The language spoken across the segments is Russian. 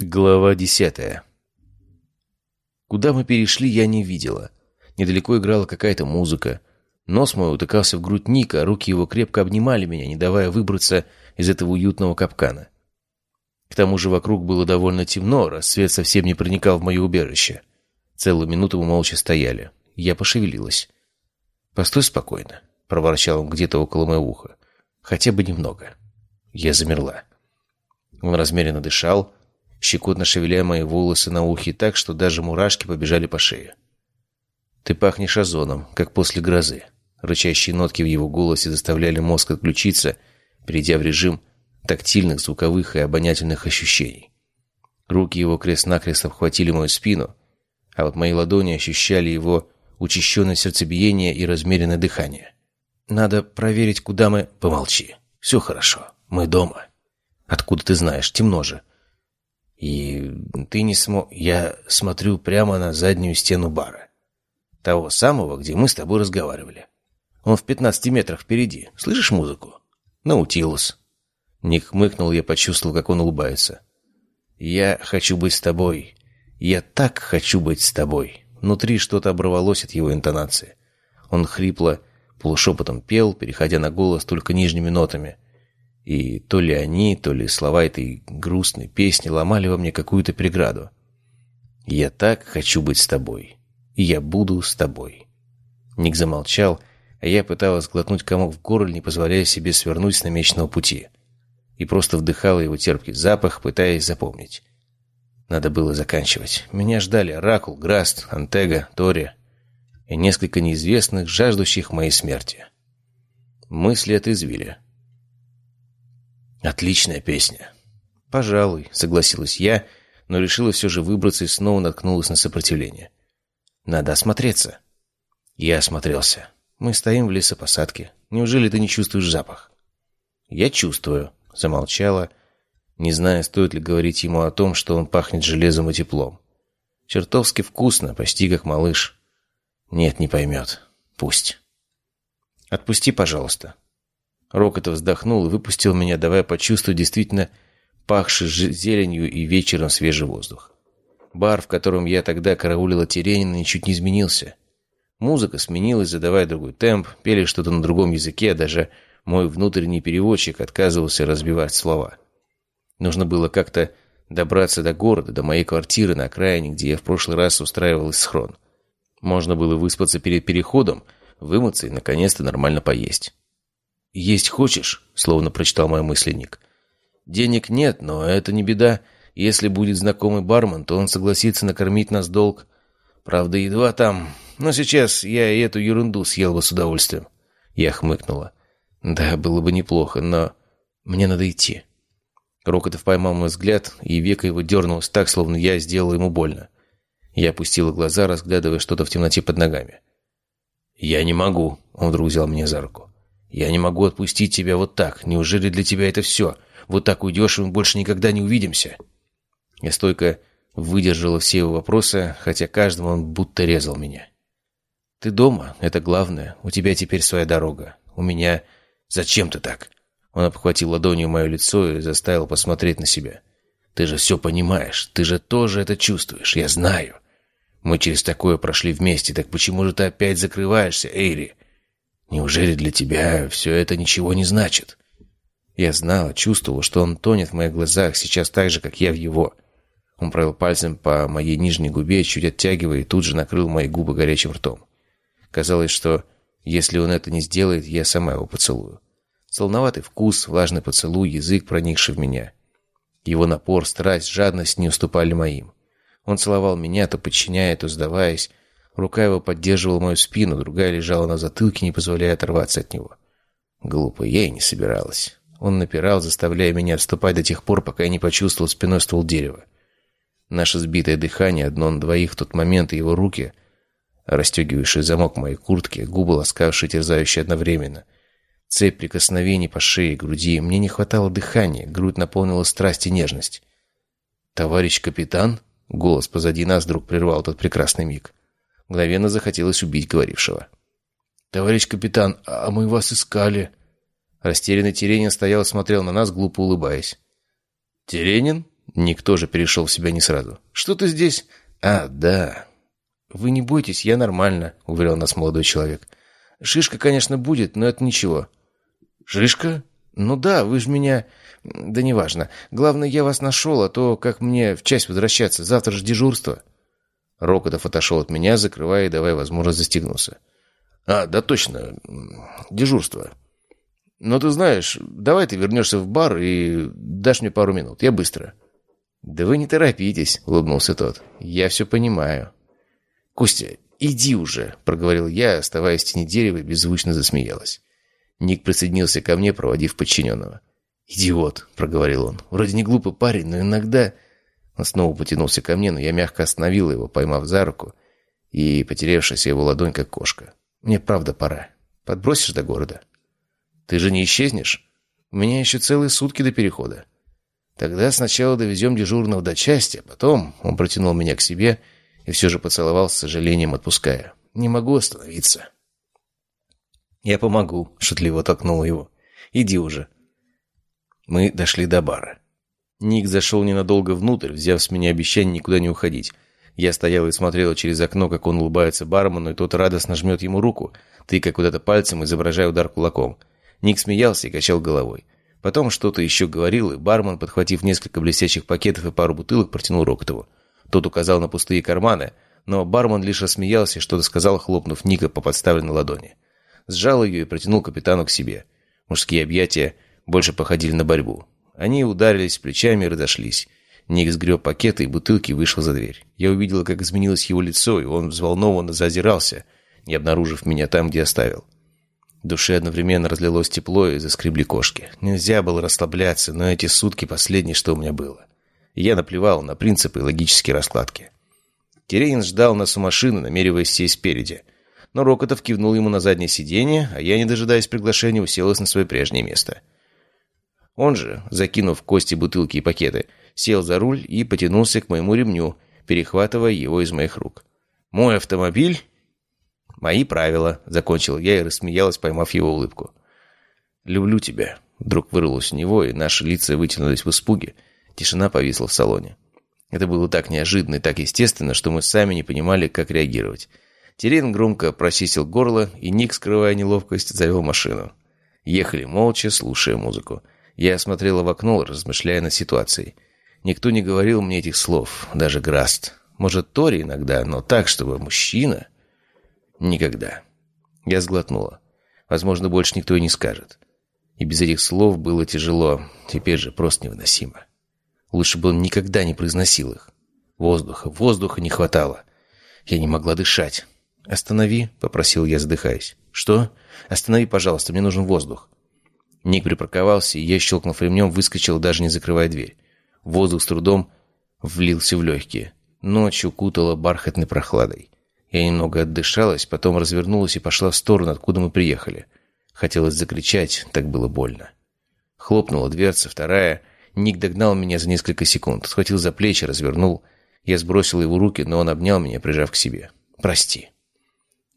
Глава десятая. Куда мы перешли, я не видела. Недалеко играла какая-то музыка. Нос мой утыкался в грудь Ника, руки его крепко обнимали меня, не давая выбраться из этого уютного капкана. К тому же вокруг было довольно темно, рассвет совсем не проникал в мое убежище. Целую минуту мы молча стояли. Я пошевелилась. «Постой спокойно», — проворчал он где-то около моего уха. «Хотя бы немного». Я замерла. Он размеренно дышал, щекотно шевеля мои волосы на ухе так, что даже мурашки побежали по шее. «Ты пахнешь озоном, как после грозы». Рычащие нотки в его голосе заставляли мозг отключиться, перейдя в режим тактильных, звуковых и обонятельных ощущений. Руки его крест-накрест обхватили мою спину, а вот мои ладони ощущали его учащенное сердцебиение и размеренное дыхание. «Надо проверить, куда мы...» «Помолчи. Все хорошо. Мы дома». «Откуда ты знаешь? Темно же». И ты не смог... Я смотрю прямо на заднюю стену бара. Того самого, где мы с тобой разговаривали. Он в пятнадцати метрах впереди. Слышишь музыку? Наутилус. Ник хмыкнул, я почувствовал, как он улыбается. «Я хочу быть с тобой. Я так хочу быть с тобой». Внутри что-то оборвалось от его интонации. Он хрипло, полушепотом пел, переходя на голос только нижними нотами – и то ли они, то ли слова этой грустной песни ломали во мне какую-то преграду. «Я так хочу быть с тобой. И я буду с тобой». Ник замолчал, а я пыталась глотнуть комок в горле, не позволяя себе свернуть с намеченного пути. И просто вдыхала его терпкий запах, пытаясь запомнить. Надо было заканчивать. Меня ждали Ракул, Граст, Антега, Тори и несколько неизвестных, жаждущих моей смерти. Мысли отызвили. Отличная песня. Пожалуй, согласилась я, но решила все же выбраться и снова наткнулась на сопротивление. Надо осмотреться. Я осмотрелся. Мы стоим в лесопосадке. Неужели ты не чувствуешь запах? Я чувствую, замолчала, не зная, стоит ли говорить ему о том, что он пахнет железом и теплом. Чертовски вкусно, почти как малыш. Нет, не поймет. Пусть. Отпусти, пожалуйста. Рокотов вздохнул и выпустил меня, давая почувствовать действительно пахший зеленью и вечером свежий воздух. Бар, в котором я тогда караулила Теренина, ничуть не изменился. Музыка сменилась, задавая другой темп, пели что-то на другом языке, а даже мой внутренний переводчик отказывался разбивать слова. Нужно было как-то добраться до города, до моей квартиры на окраине, где я в прошлый раз устраивал схрон. Можно было выспаться перед переходом, вымыться и, наконец-то, нормально поесть. «Есть хочешь?» — словно прочитал мой мысленник. «Денег нет, но это не беда. Если будет знакомый бармен, то он согласится накормить нас долг. Правда, едва там. Но сейчас я и эту ерунду съел бы с удовольствием». Я хмыкнула. «Да, было бы неплохо, но мне надо идти». Рокотов поймал мой взгляд, и века его дернулось так, словно я сделал ему больно. Я опустила глаза, разглядывая что-то в темноте под ногами. «Я не могу», — он вдруг взял меня за руку. «Я не могу отпустить тебя вот так. Неужели для тебя это все? Вот так уйдешь, и мы больше никогда не увидимся?» Я стойко выдержала все его вопросы, хотя каждому он будто резал меня. «Ты дома, это главное. У тебя теперь своя дорога. У меня... Зачем ты так?» Он обхватил ладонью мое лицо и заставил посмотреть на себя. «Ты же все понимаешь. Ты же тоже это чувствуешь. Я знаю. Мы через такое прошли вместе. Так почему же ты опять закрываешься, Эйри?» Неужели для тебя все это ничего не значит? Я знала, чувствовала, что он тонет в моих глазах, сейчас так же, как я в его. Он провел пальцем по моей нижней губе, чуть оттягивая, и тут же накрыл мои губы горячим ртом. Казалось, что если он это не сделает, я сама его поцелую. Солноватый вкус, влажный поцелуй, язык, проникший в меня. Его напор, страсть, жадность не уступали моим. Он целовал меня, то подчиняя, то сдаваясь, Рука его поддерживала мою спину, другая лежала на затылке, не позволяя оторваться от него. Глупо, я и не собиралась. Он напирал, заставляя меня отступать до тех пор, пока я не почувствовал спиной ствол дерева. Наше сбитое дыхание, одно на двоих в тот момент, и его руки, расстегивающие замок моей куртки, губы ласкавшие, терзающие одновременно. Цепь прикосновений по шее, груди. Мне не хватало дыхания, грудь наполнила страсть и нежность. «Товарищ капитан?» Голос позади нас вдруг прервал тот прекрасный миг. Мгновенно захотелось убить говорившего. «Товарищ капитан, а мы вас искали». Растерянный Теренин стоял и смотрел на нас, глупо улыбаясь. «Теренин?» Никто же перешел в себя не сразу. «Что ты здесь?» «А, да». «Вы не бойтесь, я нормально», — уверял нас молодой человек. «Шишка, конечно, будет, но это ничего». «Шишка?» «Ну да, вы же меня...» «Да неважно. Главное, я вас нашел, а то как мне в часть возвращаться? Завтра же дежурство». Рокотов отошел от меня, закрывая и давая возможность застегнуться. «А, да точно. Дежурство. Но ты знаешь, давай ты вернешься в бар и дашь мне пару минут. Я быстро». «Да вы не торопитесь», — улыбнулся тот. «Я все понимаю». «Костя, иди уже», — проговорил я, оставаясь в тени дерева, беззвучно засмеялась. Ник присоединился ко мне, проводив подчиненного. «Идиот», — проговорил он. «Вроде не глупый парень, но иногда...» Он снова потянулся ко мне, но я мягко остановил его, поймав за руку и потерявшаяся его ладонь, как кошка. «Мне правда пора. Подбросишь до города?» «Ты же не исчезнешь? У меня еще целые сутки до перехода». «Тогда сначала довезем дежурного до части, а потом...» Он протянул меня к себе и все же поцеловал, с сожалением отпуская. «Не могу остановиться». «Я помогу», — шутливо толкнул его. «Иди уже». Мы дошли до бара. Ник зашел ненадолго внутрь, взяв с меня обещание никуда не уходить. Я стоял и смотрел через окно, как он улыбается бармену, и тот радостно жмет ему руку, тыкая куда-то пальцем, изображая удар кулаком. Ник смеялся и качал головой. Потом что-то еще говорил, и бармен, подхватив несколько блестящих пакетов и пару бутылок, протянул Рокотову. Тот указал на пустые карманы, но бармен лишь рассмеялся и что-то сказал, хлопнув Ника по подставленной ладони. Сжал ее и протянул капитану к себе. Мужские объятия больше походили на борьбу. Они ударились плечами и разошлись. Ник сгреб пакеты и бутылки и вышел за дверь. Я увидела, как изменилось его лицо, и он взволнованно зазирался, не обнаружив меня там, где оставил. В душе одновременно разлилось тепло и заскребли кошки. Нельзя было расслабляться, но эти сутки последние, что у меня было. Я наплевал на принципы и логические раскладки. Терейн ждал нас у машины, намереваясь сесть спереди. Но Рокотов кивнул ему на заднее сиденье, а я, не дожидаясь приглашения, уселась на свое прежнее место. Он же, закинув кости, бутылки и пакеты, сел за руль и потянулся к моему ремню, перехватывая его из моих рук. «Мой автомобиль «Мои правила», — закончил я и рассмеялась, поймав его улыбку. «Люблю тебя», — вдруг вырвалось у него, и наши лица вытянулись в испуге. Тишина повисла в салоне. Это было так неожиданно и так естественно, что мы сами не понимали, как реагировать. Терен громко прочистил горло, и Ник, скрывая неловкость, завел машину. Ехали молча, слушая музыку. Я смотрела в окно, размышляя над ситуацией. Никто не говорил мне этих слов, даже Граст. Может, Тори иногда, но так, чтобы мужчина... Никогда. Я сглотнула. Возможно, больше никто и не скажет. И без этих слов было тяжело, теперь же просто невыносимо. Лучше бы он никогда не произносил их. Воздуха, воздуха не хватало. Я не могла дышать. «Останови», — попросил я, задыхаясь. «Что? Останови, пожалуйста, мне нужен воздух». Ник припарковался, и я, щелкнув ремнем, выскочил, даже не закрывая дверь. Воздух с трудом влился в легкие. Ночь укутала бархатной прохладой. Я немного отдышалась, потом развернулась и пошла в сторону, откуда мы приехали. Хотелось закричать, так было больно. Хлопнула дверца, вторая. Ник догнал меня за несколько секунд, схватил за плечи, развернул. Я сбросил его руки, но он обнял меня, прижав к себе. «Прости».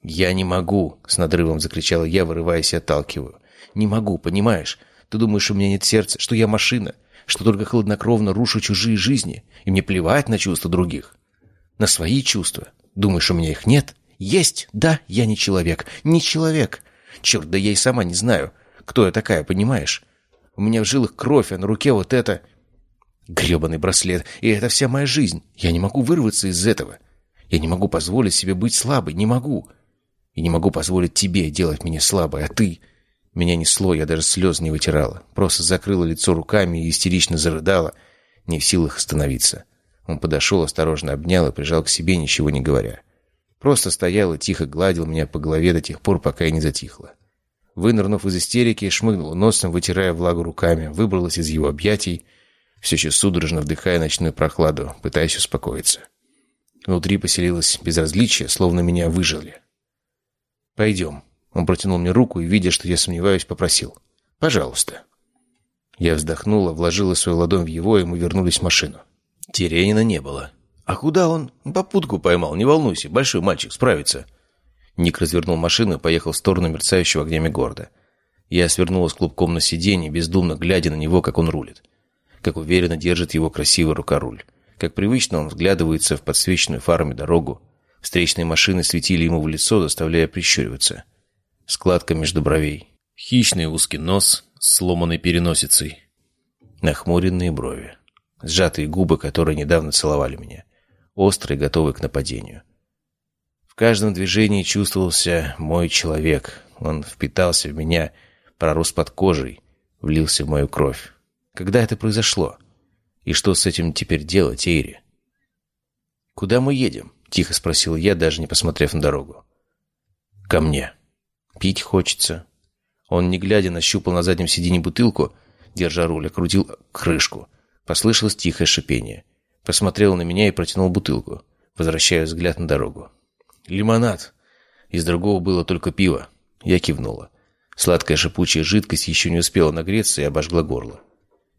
«Я не могу!» — с надрывом закричала я, вырываясь и отталкиваю. «Не могу, понимаешь? Ты думаешь, у меня нет сердца, что я машина, что только хладнокровно рушу чужие жизни, и мне плевать на чувства других? На свои чувства, Думаешь, у меня их нет? Есть! Да, я не человек. Не человек. Черт, да я и сама не знаю, кто я такая, понимаешь? У меня в жилах кровь, а на руке вот это... гребаный браслет. И это вся моя жизнь. Я не могу вырваться из этого. Я не могу позволить себе быть слабой. Не могу. И не могу позволить тебе делать меня слабой, а ты... Меня несло, я даже слез не вытирала. Просто закрыла лицо руками и истерично зарыдала, не в силах остановиться. Он подошел, осторожно обнял и прижал к себе, ничего не говоря. Просто стоял и тихо гладил меня по голове до тех пор, пока я не затихла. Вынырнув из истерики, шмыгнула носом, вытирая влагу руками, выбралась из его объятий, все еще судорожно вдыхая ночную прохладу, пытаясь успокоиться. Внутри поселилось безразличие, словно меня выжили. «Пойдем». Он протянул мне руку и, видя, что я сомневаюсь, попросил. «Пожалуйста». Я вздохнула, вложила свою ладонь в его, и мы вернулись в машину. Теренина не было. «А куда он?» «Попутку поймал, не волнуйся, большой мальчик, справится». Ник развернул машину и поехал в сторону мерцающего огнями города. Я свернулась клубком на сиденье, бездумно глядя на него, как он рулит. как уверенно держит его красивый рукоруль. Как привычно он вглядывается в подсвеченную фарами дорогу. Встречные машины светили ему в лицо, заставляя прищуриваться. Складка между бровей. Хищный узкий нос с сломанной переносицей. Нахмуренные брови. Сжатые губы, которые недавно целовали меня. Острые, готовые к нападению. В каждом движении чувствовался мой человек. Он впитался в меня, пророс под кожей, влился в мою кровь. Когда это произошло? И что с этим теперь делать, Эйри? «Куда мы едем?» — тихо спросил я, даже не посмотрев на дорогу. «Ко мне. Пить хочется». Он, не глядя, нащупал на заднем сиденье бутылку, держа руль, окрутил крышку. Послышалось тихое шипение. Посмотрел на меня и протянул бутылку, возвращая взгляд на дорогу. «Лимонад!» Из другого было только пиво. Я кивнула. Сладкая шипучая жидкость еще не успела нагреться и обожгла горло.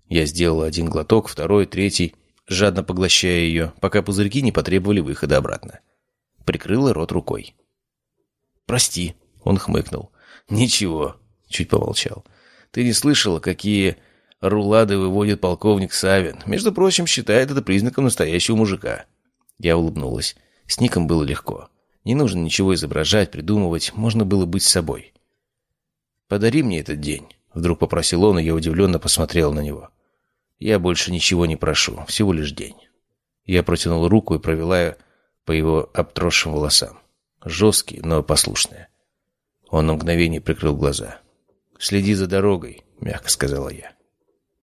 Я сделала один глоток, второй, третий, жадно поглощая ее, пока пузырьки не потребовали выхода обратно. Прикрыла рот рукой. «Прости», — он хмыкнул. «Ничего», — чуть помолчал. «Ты не слышала, какие рулады выводит полковник Савин? Между прочим, считает это признаком настоящего мужика». Я улыбнулась. С Ником было легко. Не нужно ничего изображать, придумывать, можно было быть собой. «Подари мне этот день», — вдруг попросил он, и я удивленно посмотрел на него. «Я больше ничего не прошу, всего лишь день». Я протянул руку и провела по его обтросшим волосам. Жесткие, но послушные. Он на мгновение прикрыл глаза. «Следи за дорогой», — мягко сказала я.